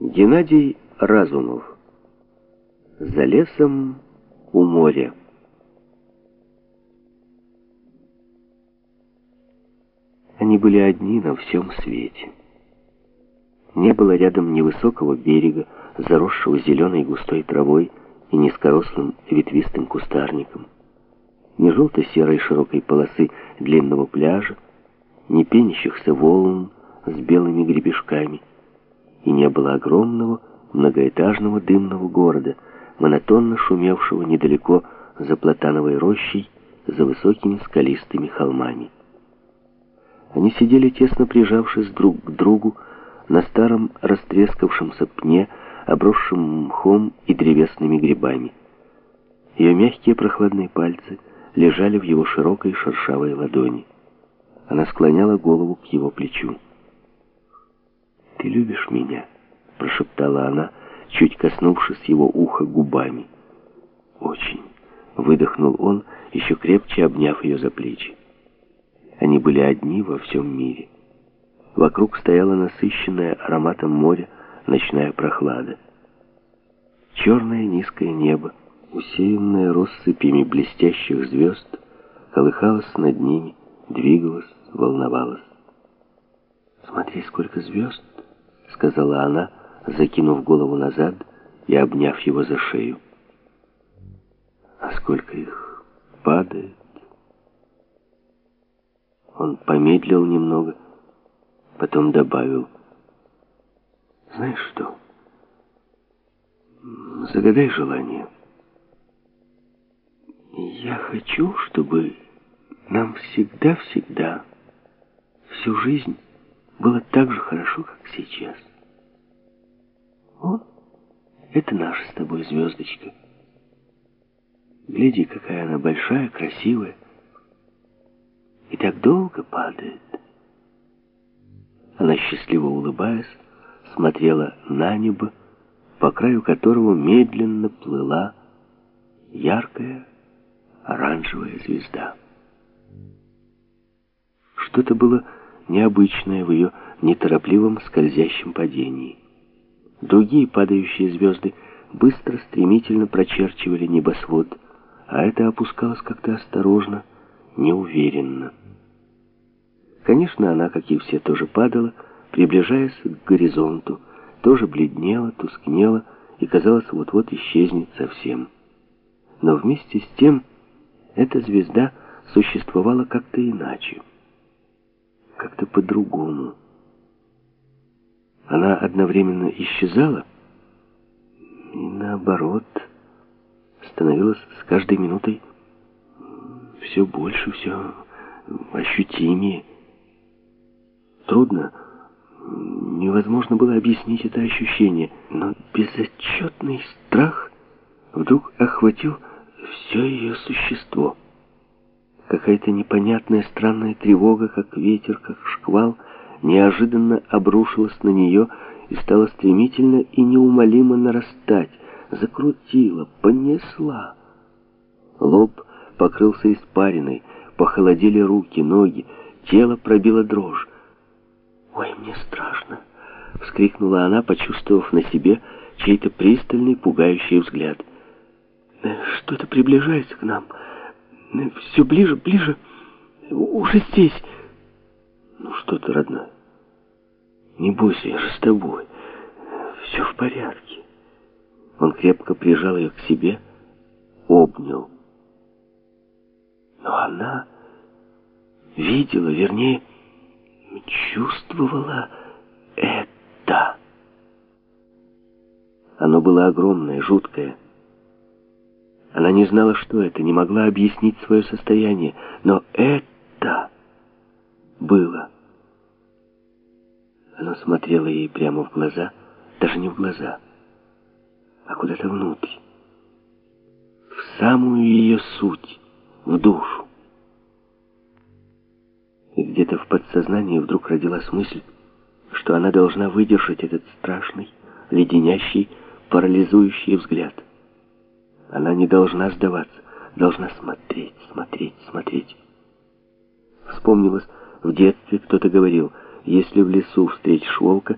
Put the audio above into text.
Геннадий Разумов. За лесом у моря. Они были одни на всем свете. Не было рядом ни высокого берега, заросшего зеленой густой травой и низкорослым ветвистым кустарником, ни желто-серой широкой полосы длинного пляжа, ни пенящихся волн с белыми гребешками, и не было огромного многоэтажного дымного города, монотонно шумевшего недалеко за платановой рощей, за высокими скалистыми холмами. Они сидели тесно прижавшись друг к другу на старом растрескавшемся пне, обросшем мхом и древесными грибами. Ее мягкие прохладные пальцы лежали в его широкой шершавой ладони. Она склоняла голову к его плечу. «Ты любишь меня?» — прошептала она, чуть коснувшись его уха губами. «Очень», — выдохнул он, еще крепче обняв ее за плечи. Они были одни во всем мире. Вокруг стояла насыщенная ароматом моря ночная прохлада. Черное низкое небо, усеянное россыпями блестящих звезд, колыхалось над ними, двигалось, волновалось. «Смотри, сколько звезд!» — сказала она, закинув голову назад и обняв его за шею. «А сколько их падает!» Он помедлил немного, потом добавил. «Знаешь что? Загадай желание. Я хочу, чтобы нам всегда-всегда, всю жизнь было так же хорошо, как сейчас. О, это наша с тобой звездочка. Гляди, какая она большая, красивая. И так долго падает. Она, счастливо улыбаясь, смотрела на небо, по краю которого медленно плыла яркая оранжевая звезда. Что-то было необычное в ее неторопливом скользящем падении. Другие падающие звезды быстро, стремительно прочерчивали небосвод, а это опускалось как-то осторожно, неуверенно. Конечно, она, как и все, тоже падала, приближаясь к горизонту, тоже бледнела, тускнела и, казалось, вот-вот исчезнет совсем. Но вместе с тем эта звезда существовала как-то иначе как-то по-другому. Она одновременно исчезала и наоборот становилась с каждой минутой все больше, все ощутимее. Трудно, невозможно было объяснить это ощущение, но безотчетный страх вдруг охватил все ее существо. Какая-то непонятная странная тревога, как ветер, как шквал, неожиданно обрушилась на нее и стала стремительно и неумолимо нарастать, закрутила, понесла. Лоб покрылся испариной, похолодели руки, ноги, тело пробило дрожь. «Ой, мне страшно!» — вскрикнула она, почувствовав на себе чей-то пристальный, пугающий взгляд. «Э, «Что-то приближается к нам!» Все ближе, ближе. Уже здесь. Ну что ты, родная? Не бойся, я же с тобой. Все в порядке. Он крепко прижал ее к себе, обнял. Но она видела, вернее, чувствовала это. Оно было огромное, жуткое. Она не знала, что это, не могла объяснить свое состояние, но это было. Оно смотрело ей прямо в глаза, даже не в глаза, а куда-то внутрь, в самую ее суть, в душу. И где-то в подсознании вдруг родилась мысль, что она должна выдержать этот страшный, леденящий, парализующий взгляд. Она не должна сдаваться, должна смотреть, смотреть, смотреть. Вспомнилось, в детстве кто-то говорил, если в лесу встретишь волка,